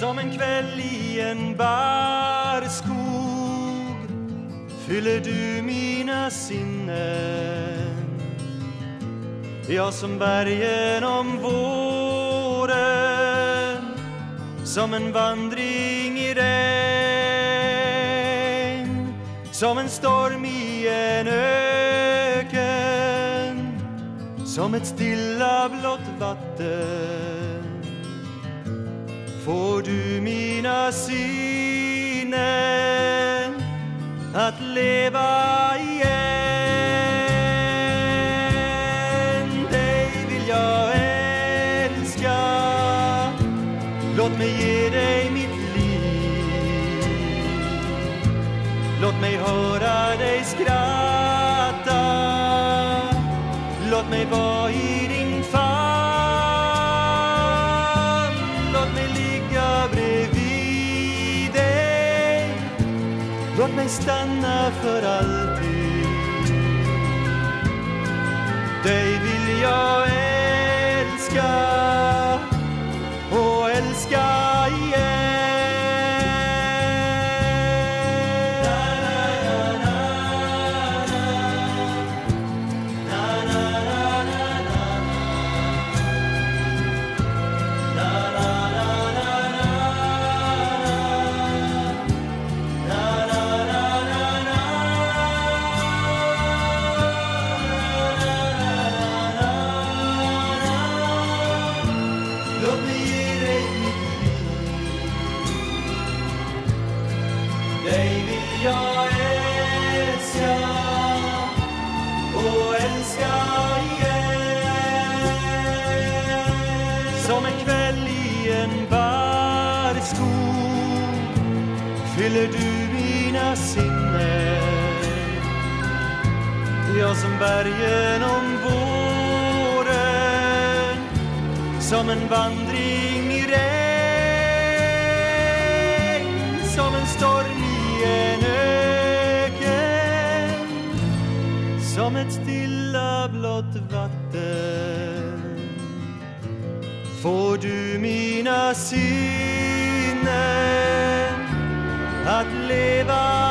Som en kväll i en barrskog fyller du mina sinnen? Jag som bergen om våren Som en vandring i regn Som en storm i en öken Som ett stilla blått vatten. Får du mina sinnen att leva igen? Dig vill jag älska. Låt mig ge dig mitt liv. Låt mig höra dig skratta. Låt mig vara i Låt mig stanna för alltid. Dig vill jag jag älska och älska igen. Som en kväll i en barrskog fyller du mina sinnen. Jag som bergen om våren som en vandring i regn. Som ett stilla blått vatten. Får du mina sinnen att leva